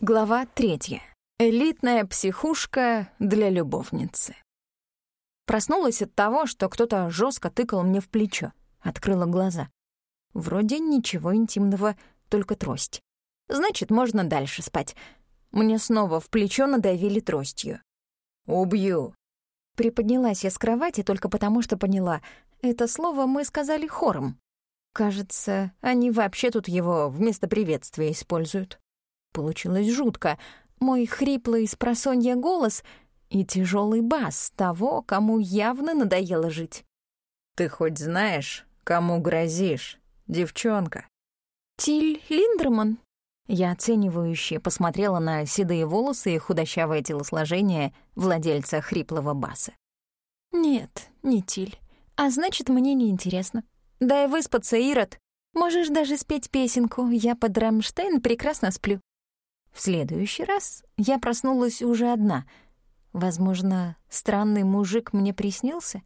Глава третья. Элитная психушка для любовницы. Проснулась от того, что кто-то жестко тыкал мне в плечо. Открыла глаза. Вроде ничего интимного, только трость. Значит, можно дальше спать. Мне снова в плечо надавили тростью. «Убью!» Приподнялась я с кровати только потому, что поняла. Это слово мы сказали хором. Кажется, они вообще тут его вместо приветствия используют. Получилось жутко. Мой хриплый с просонья голос и тяжелый бас того, кому явно надоело жить. «Ты хоть знаешь, кому грозишь, девчонка?» «Тиль Линдерман?» Я оценивающе посмотрела на седые волосы и худощавое телосложение владельца хриплого баса. «Нет, не Тиль. А значит, мне неинтересно. Дай выспаться, Ирод. Можешь даже спеть песенку. Я под Рамштейн прекрасно сплю». В следующий раз я проснулась уже одна. Возможно, странный мужик мне приснился?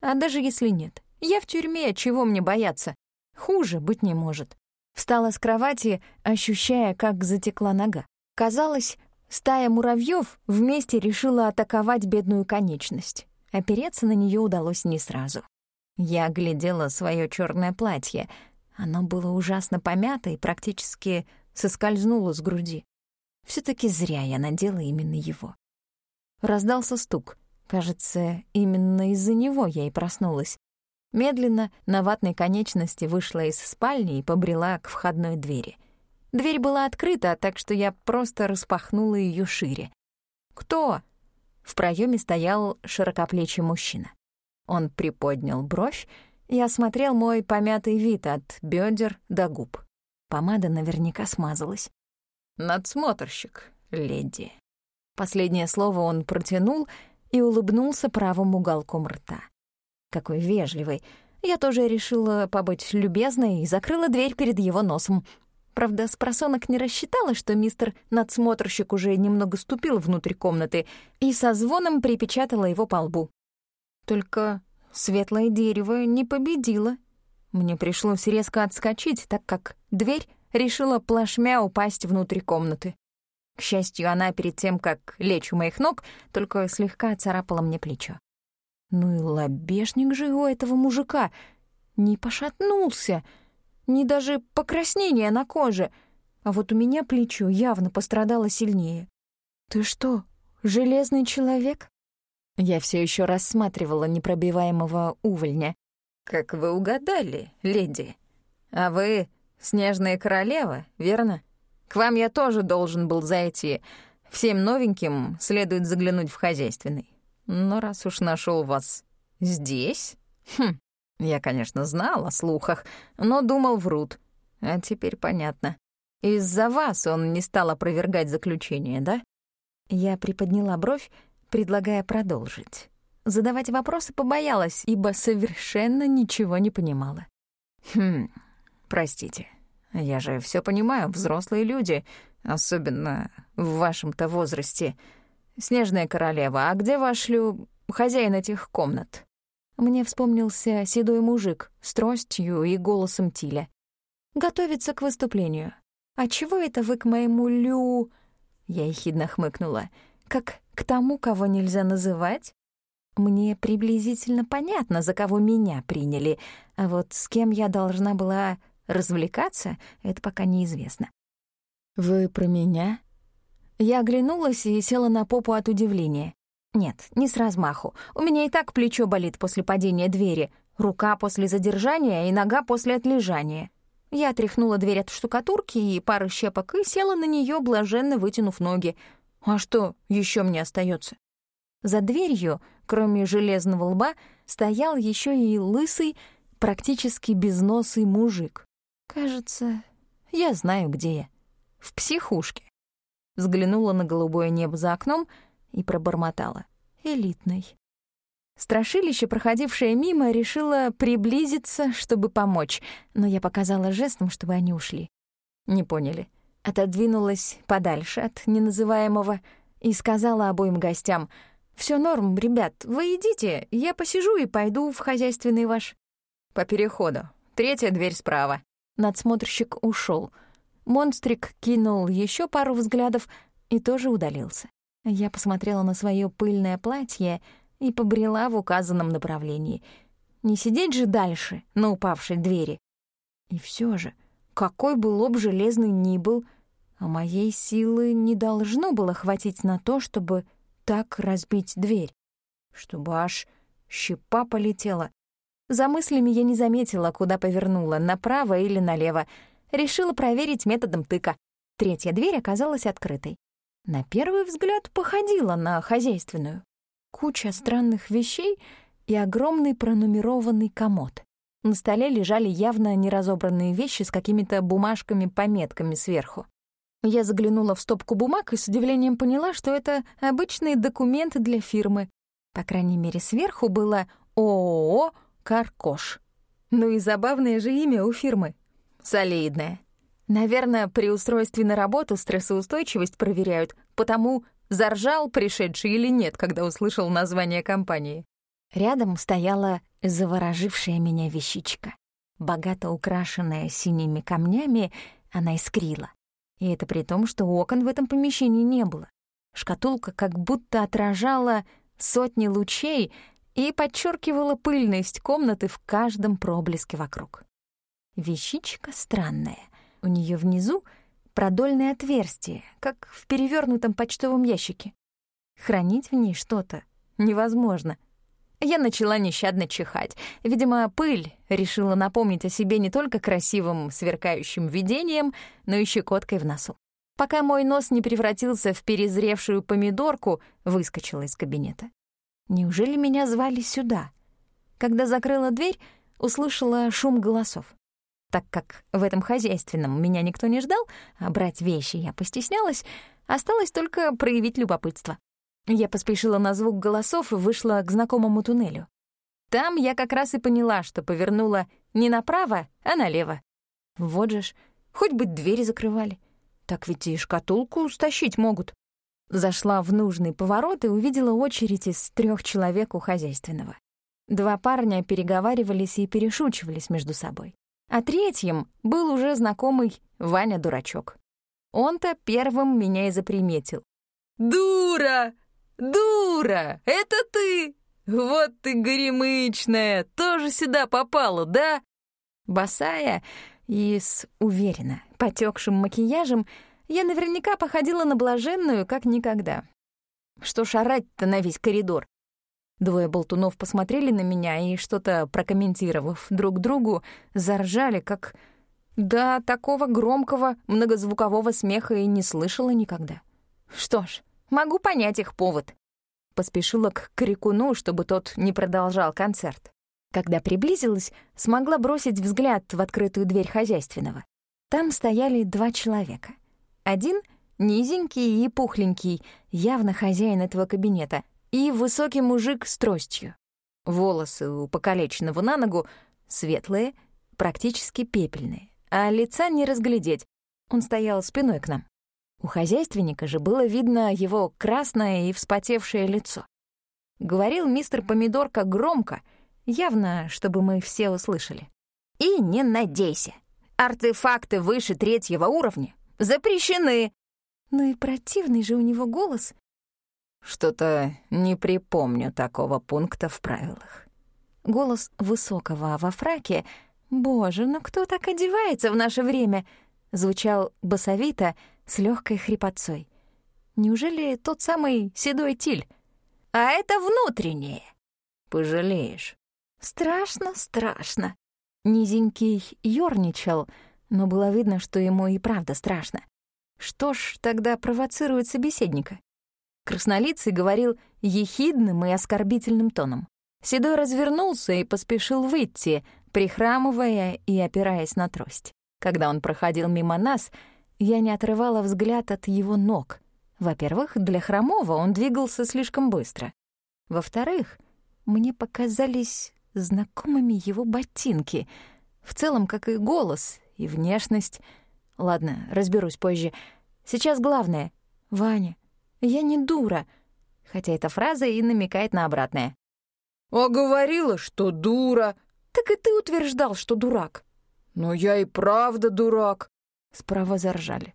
А даже если нет, я в тюрьме, чего мне бояться? Хуже быть не может. Встала с кровати, ощущая, как затекла нога. Казалось, стая муравьев вместе решила атаковать бедную конечность. Опереться на нее удалось не сразу. Я глядела свое черное платье. Оно было ужасно помято и практически соскользнула с груди. все таки зря я надела именно его. Раздался стук. Кажется, именно из-за него я и проснулась. Медленно на ватной конечности вышла из спальни и побрела к входной двери. Дверь была открыта, так что я просто распахнула ее шире. «Кто?» В проеме стоял широкоплечий мужчина. Он приподнял бровь и осмотрел мой помятый вид от бедер до губ. Помада наверняка смазалась. «Надсмотрщик, леди». Последнее слово он протянул и улыбнулся правым уголком рта. Какой вежливый. Я тоже решила побыть любезной и закрыла дверь перед его носом. Правда, с просонок не рассчитала, что мистер надсмотрщик уже немного ступил внутрь комнаты и со звоном припечатала его по лбу. Только светлое дерево не победило. Мне пришлось резко отскочить, так как дверь решила плашмя упасть внутрь комнаты. К счастью, она перед тем, как лечь у моих ног, только слегка царапала мне плечо. Ну и лобешник же у этого мужика. Не пошатнулся, ни даже покраснения на коже. А вот у меня плечо явно пострадало сильнее. «Ты что, железный человек?» Я все еще рассматривала непробиваемого увольня. «Как вы угадали, леди? А вы снежная королева, верно? К вам я тоже должен был зайти. Всем новеньким следует заглянуть в хозяйственный. Но раз уж нашел вас здесь... Хм, я, конечно, знал о слухах, но думал врут. А теперь понятно. Из-за вас он не стал опровергать заключение, да?» Я приподняла бровь, предлагая продолжить. Задавать вопросы побоялась, ибо совершенно ничего не понимала. «Хм, простите, я же все понимаю, взрослые люди, особенно в вашем-то возрасте. Снежная королева, а где ваш лю... хозяин этих комнат?» Мне вспомнился седой мужик с тростью и голосом Тиля. «Готовится к выступлению. А чего это вы к моему лю...» Я ехидно хмыкнула. «Как к тому, кого нельзя называть?» Мне приблизительно понятно, за кого меня приняли, а вот с кем я должна была развлекаться, это пока неизвестно. «Вы про меня?» Я оглянулась и села на попу от удивления. Нет, не с размаху. У меня и так плечо болит после падения двери, рука после задержания и нога после отлежания. Я отряхнула дверь от штукатурки и пары щепок и села на нее, блаженно вытянув ноги. А что еще мне остается? За дверью, кроме железного лба, стоял еще и лысый, практически безносый мужик. Кажется, я знаю, где я. В психушке. Взглянула на голубое небо за окном и пробормотала. Элитный. Страшилище, проходившее мимо, решило приблизиться, чтобы помочь, но я показала жестом, чтобы они ушли. Не поняли. Отодвинулась подальше от неназываемого и сказала обоим гостям — все норм, ребят, вы идите, я посижу и пойду в хозяйственный ваш». «По переходу. Третья дверь справа». Надсмотрщик ушел. Монстрик кинул еще пару взглядов и тоже удалился. Я посмотрела на свое пыльное платье и побрела в указанном направлении. Не сидеть же дальше на упавшей двери. И все же, какой бы лоб железный ни был, а моей силы не должно было хватить на то, чтобы так разбить дверь, чтобы аж щепа полетела. За мыслями я не заметила, куда повернула, направо или налево. Решила проверить методом тыка. Третья дверь оказалась открытой. На первый взгляд походила на хозяйственную. Куча странных вещей и огромный пронумерованный комод. На столе лежали явно неразобранные вещи с какими-то бумажками-пометками сверху. Я заглянула в стопку бумаг и с удивлением поняла, что это обычный документ для фирмы. По крайней мере, сверху было ООО Каркош. Ну и забавное же имя у фирмы. Солидное. Наверное, при устройстве на работу стрессоустойчивость проверяют, потому заржал пришедший или нет, когда услышал название компании. Рядом стояла заворожившая меня вещичка. Богато украшенная синими камнями, она искрила. И это при том, что окон в этом помещении не было. Шкатулка как будто отражала сотни лучей, и подчеркивала пыльность комнаты в каждом проблеске вокруг. Вещичка странная. У нее внизу продольное отверстие, как в перевернутом почтовом ящике. Хранить в ней что-то невозможно. Я начала нещадно чихать. Видимо, пыль решила напомнить о себе не только красивым сверкающим видением, но и щекоткой в носу. Пока мой нос не превратился в перезревшую помидорку, выскочила из кабинета. Неужели меня звали сюда? Когда закрыла дверь, услышала шум голосов. Так как в этом хозяйственном меня никто не ждал, а брать вещи я постеснялась, осталось только проявить любопытство. Я поспешила на звук голосов и вышла к знакомому туннелю. Там я как раз и поняла, что повернула не направо, а налево. Вот же ж, хоть бы двери закрывали. Так ведь и шкатулку стащить могут. Зашла в нужный поворот и увидела очередь из трех человек у хозяйственного. Два парня переговаривались и перешучивались между собой. А третьим был уже знакомый Ваня-дурачок. Он-то первым меня и заприметил. «Дура! Дура! Это ты! Вот ты горемычная! Тоже сюда попала, да?» Босая и с уверенно потекшим макияжем я наверняка походила на блаженную, как никогда. Что шарать-то на весь коридор? Двое болтунов посмотрели на меня и, что-то прокомментировав друг другу, заржали, как... Да, такого громкого многозвукового смеха и не слышала никогда. Что ж, могу понять их повод. Поспешила к крикуну, чтобы тот не продолжал концерт. Когда приблизилась, смогла бросить взгляд в открытую дверь хозяйственного. Там стояли два человека — один — низенький и пухленький, явно хозяин этого кабинета, и высокий мужик с тростью. Волосы у покалеченного на ногу светлые, практически пепельные, а лица не разглядеть. Он стоял спиной к нам. У хозяйственника же было видно его красное и вспотевшее лицо. Говорил мистер Помидорка громко, явно, чтобы мы все услышали. «И не надейся. Артефакты выше третьего уровня Запрещены!» Ну и противный же у него голос. Что-то не припомню такого пункта в правилах. Голос высокого во фраке «Боже, ну кто так одевается в наше время?» звучал басовито с легкой хрипотцой. Неужели тот самый седой тиль? А это внутреннее. Пожалеешь. Страшно, страшно. Низенький ёрничал — но было видно, что ему и правда страшно. Что ж тогда провоцирует собеседника? Краснолицый говорил ехидным и оскорбительным тоном. Седой развернулся и поспешил выйти, прихрамывая и опираясь на трость. Когда он проходил мимо нас, я не отрывала взгляд от его ног. Во-первых, для хромого он двигался слишком быстро. Во-вторых, мне показались знакомыми его ботинки, в целом, как и голос, и внешность. Ладно, разберусь позже. Сейчас главное. Ваня, я не дура. Хотя эта фраза и намекает на обратное. «А говорила, что дура». «Так и ты утверждал, что дурак». «Но я и правда дурак». Справа заржали.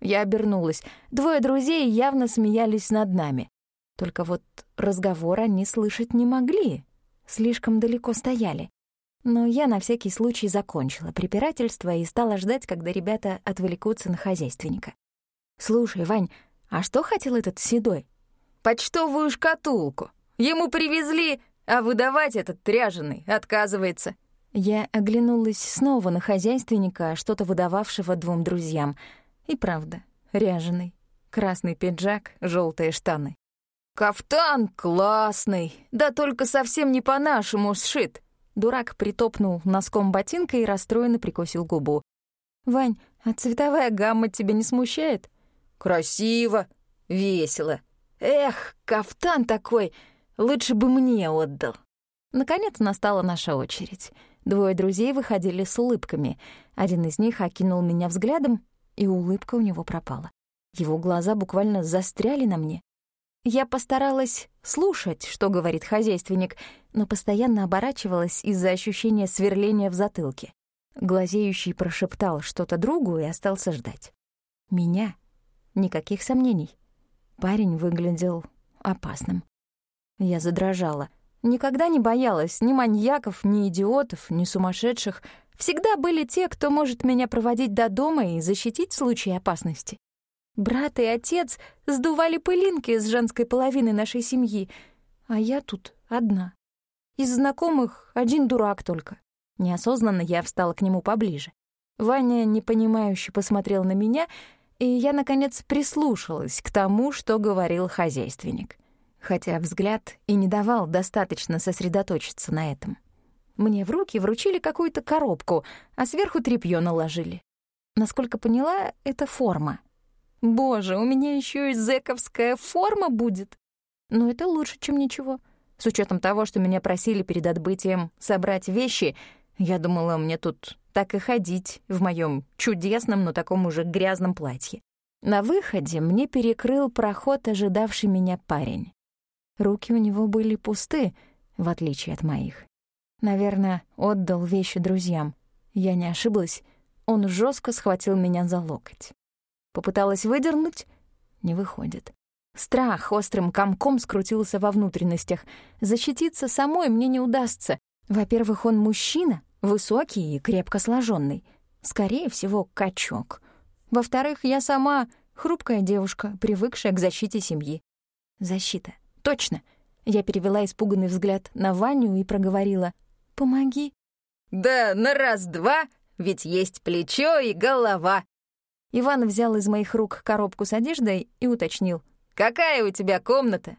Я обернулась. Двое друзей явно смеялись над нами. Только вот разговор они слышать не могли. Слишком далеко стояли. Но я на всякий случай закончила препирательство и стала ждать, когда ребята отвлекутся на хозяйственника. «Слушай, Вань, а что хотел этот седой?» «Почтовую шкатулку. Ему привезли, а выдавать этот тряженый отказывается». Я оглянулась снова на хозяйственника, что-то выдававшего двум друзьям. И правда, ряженый. Красный пиджак, желтые штаны. «Кафтан классный, да только совсем не по-нашему сшит». Дурак притопнул носком ботинка и расстроенно прикосил губу. «Вань, а цветовая гамма тебя не смущает?» «Красиво, весело. Эх, кафтан такой, лучше бы мне отдал». Наконец настала наша очередь. Двое друзей выходили с улыбками. Один из них окинул меня взглядом, и улыбка у него пропала. Его глаза буквально застряли на мне. Я постаралась слушать, что говорит хозяйственник, но постоянно оборачивалась из-за ощущения сверления в затылке. Глазеющий прошептал что-то другу и остался ждать. Меня? Никаких сомнений. Парень выглядел опасным. Я задрожала. Никогда не боялась ни маньяков, ни идиотов, ни сумасшедших. Всегда были те, кто может меня проводить до дома и защитить в случае опасности. Брат и отец сдували пылинки с женской половины нашей семьи, а я тут одна. Из знакомых один дурак только. Неосознанно я встала к нему поближе. Ваня непонимающе посмотрел на меня, и я, наконец, прислушалась к тому, что говорил хозяйственник. Хотя взгляд и не давал достаточно сосредоточиться на этом. Мне в руки вручили какую-то коробку, а сверху тряпьё наложили. Насколько поняла, это форма — Боже, у меня еще и зэковская форма будет. Но это лучше, чем ничего. С учетом того, что меня просили перед отбытием собрать вещи, я думала, мне тут так и ходить в моем чудесном, но таком уже грязном платье. На выходе мне перекрыл проход ожидавший меня парень. Руки у него были пусты, в отличие от моих. Наверное, отдал вещи друзьям. Я не ошиблась. Он жестко схватил меня за локоть. Попыталась выдернуть — не выходит. Страх острым комком скрутился во внутренностях. Защититься самой мне не удастся. Во-первых, он мужчина, высокий и крепко сложенный. Скорее всего, качок. Во-вторых, я сама хрупкая девушка, привыкшая к защите семьи. Защита. Точно. Я перевела испуганный взгляд на Ваню и проговорила. «Помоги». «Да на раз-два, ведь есть плечо и голова», Иван взял из моих рук коробку с одеждой и уточнил. «Какая у тебя комната?»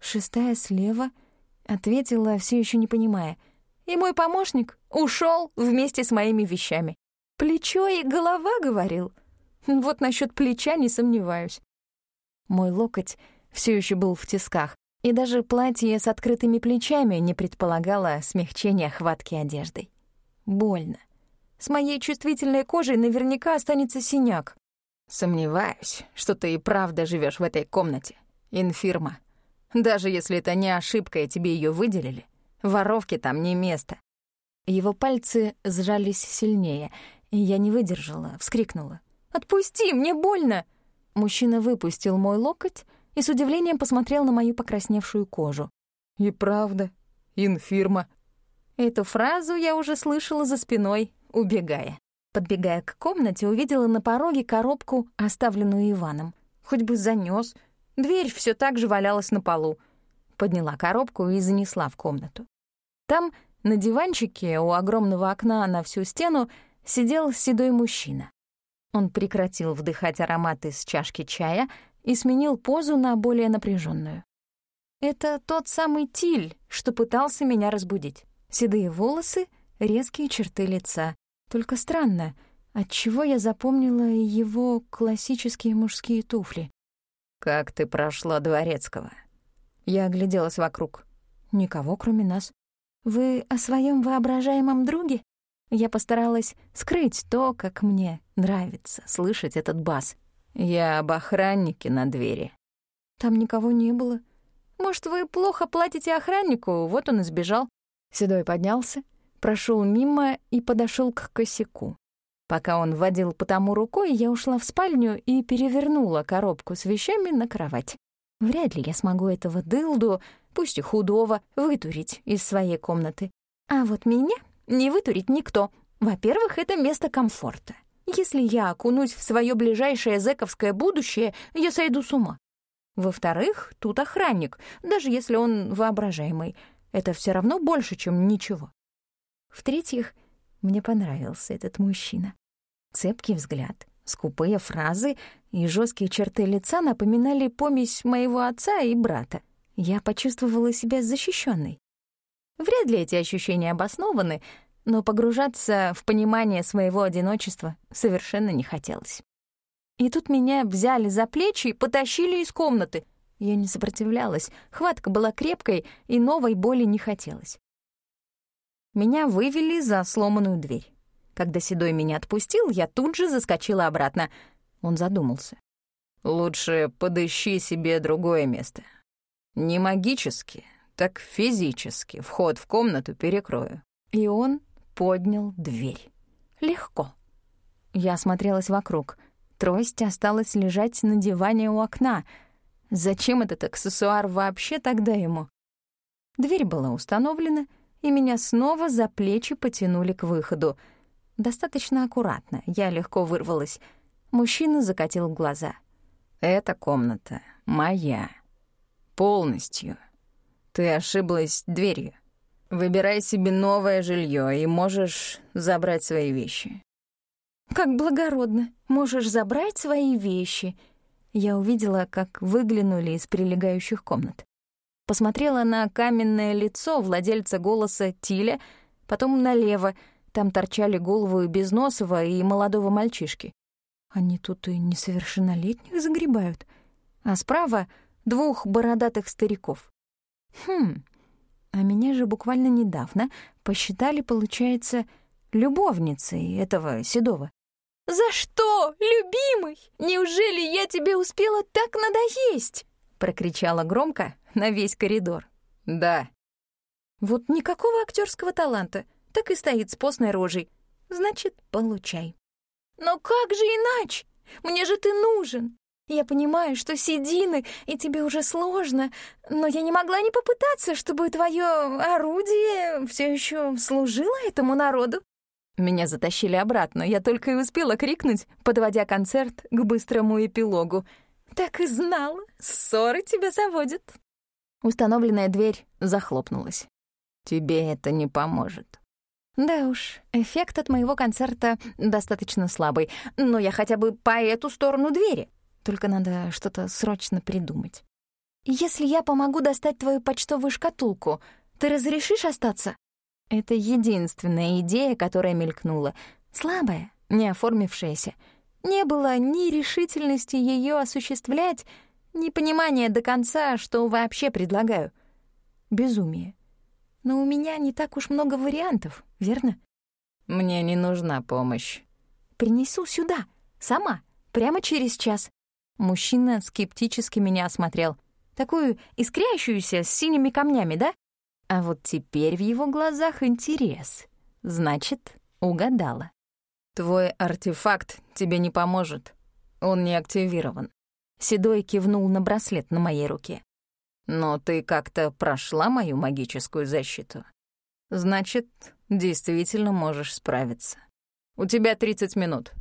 «Шестая слева», — ответила, все еще не понимая. «И мой помощник ушел вместе с моими вещами. Плечо и голова, — говорил. Вот насчет плеча не сомневаюсь». Мой локоть все еще был в тисках, и даже платье с открытыми плечами не предполагало смягчения хватки одеждой. Больно. С моей чувствительной кожей наверняка останется синяк. Сомневаюсь, что ты и правда живешь в этой комнате. Инфирма. Даже если это не ошибка, и тебе ее выделили, воровке там не место. Его пальцы сжались сильнее, и я не выдержала, вскрикнула. «Отпусти, мне больно!» Мужчина выпустил мой локоть и с удивлением посмотрел на мою покрасневшую кожу. «И правда, инфирма». Эту фразу я уже слышала за спиной, убегая. Подбегая к комнате, увидела на пороге коробку, оставленную Иваном. Хоть бы занёс. Дверь всё так же валялась на полу. Подняла коробку и занесла в комнату. Там, на диванчике у огромного окна на всю стену, сидел седой мужчина. Он прекратил вдыхать аромат из чашки чая и сменил позу на более напряженную. Это тот самый Тиль, что пытался меня разбудить. Седые волосы, резкие черты лица. Только странно, отчего я запомнила его классические мужские туфли. «Как ты прошла Дворецкого?» Я огляделась вокруг. Никого, кроме нас. «Вы о своем воображаемом друге?» Я постаралась скрыть то, как мне нравится слышать этот бас. «Я об охраннике на двери». «Там никого не было. Может, вы плохо платите охраннику, вот он и сбежал». Седой поднялся, прошел мимо и подошел к косяку. Пока он водил по тому рукой, я ушла в спальню и перевернула коробку с вещами на кровать. Вряд ли я смогу этого дылду, пусть и худого, вытурить из своей комнаты. А вот меня не вытурить никто. Во-первых, это место комфорта. Если я окунусь в свое ближайшее зэковское будущее, я сойду с ума. Во-вторых, тут охранник, даже если он воображаемый. Это все равно больше, чем ничего. В-третьих, мне понравился этот мужчина. Цепкий взгляд, скупые фразы и жесткие черты лица напоминали помесь моего отца и брата. Я почувствовала себя защищенной. Вряд ли эти ощущения обоснованы, но погружаться в понимание своего одиночества совершенно не хотелось. И тут меня взяли за плечи и потащили из комнаты. Я не сопротивлялась, хватка была крепкой, и новой боли не хотелось. Меня вывели за сломанную дверь. Когда Седой меня отпустил, я тут же заскочила обратно. Он задумался. «Лучше подыщи себе другое место. Не магически, так физически вход в комнату перекрою». И он поднял дверь. Легко. Я осмотрелась вокруг. Трость осталась лежать на диване у окна. Зачем этот аксессуар вообще тогда ему? Дверь была установлена, и меня снова за плечи потянули к выходу — Достаточно аккуратно, я легко вырвалась. Мужчина закатил глаза. «Эта комната моя. Полностью. Ты ошиблась дверью. Выбирай себе новое жилье и можешь забрать свои вещи». «Как благородно. Можешь забрать свои вещи». Я увидела, как выглянули из прилегающих комнат. Посмотрела на каменное лицо владельца голоса Тиля, потом налево — там торчали головы Безносова и молодого мальчишки. Они тут и несовершеннолетних загребают. А справа — двух бородатых стариков. Хм, а меня же буквально недавно посчитали, получается, любовницей этого Седова. «За что, любимый? Неужели я тебе успела так надоесть?» — прокричала громко на весь коридор. «Да». Вот никакого актерского таланта — так и стоит с постной рожей. Значит, получай. Но как же иначе? Мне же ты нужен. Я понимаю, что седины, и тебе уже сложно, но я не могла не попытаться, чтобы твое орудие все еще служило этому народу. Меня затащили обратно, я только и успела крикнуть, подводя концерт к быстрому эпилогу. «Так и знала, ссоры тебя заводят». Установленная дверь захлопнулась. «Тебе это не поможет», да уж, эффект от моего концерта достаточно слабый, но я хотя бы по эту сторону двери. Только надо что-то срочно придумать. Если я помогу достать твою почтовую шкатулку, ты разрешишь остаться? Это единственная идея, которая мелькнула. Слабая, не оформившаяся. Не было ни решительности ее осуществлять, ни понимания до конца, что вообще предлагаю. Безумие. Но у меня не так уж много вариантов, верно? Мне не нужна помощь. Принесу сюда, сама, прямо через час. Мужчина скептически меня осмотрел. Такую искрящуюся с синими камнями, да? А вот теперь в его глазах интерес. Значит, угадала. Твой артефакт тебе не поможет. Он не активирован. Седой кивнул на браслет на моей руке. Но ты как-то прошла мою магическую защиту. Значит, действительно можешь справиться. У тебя 30 минут.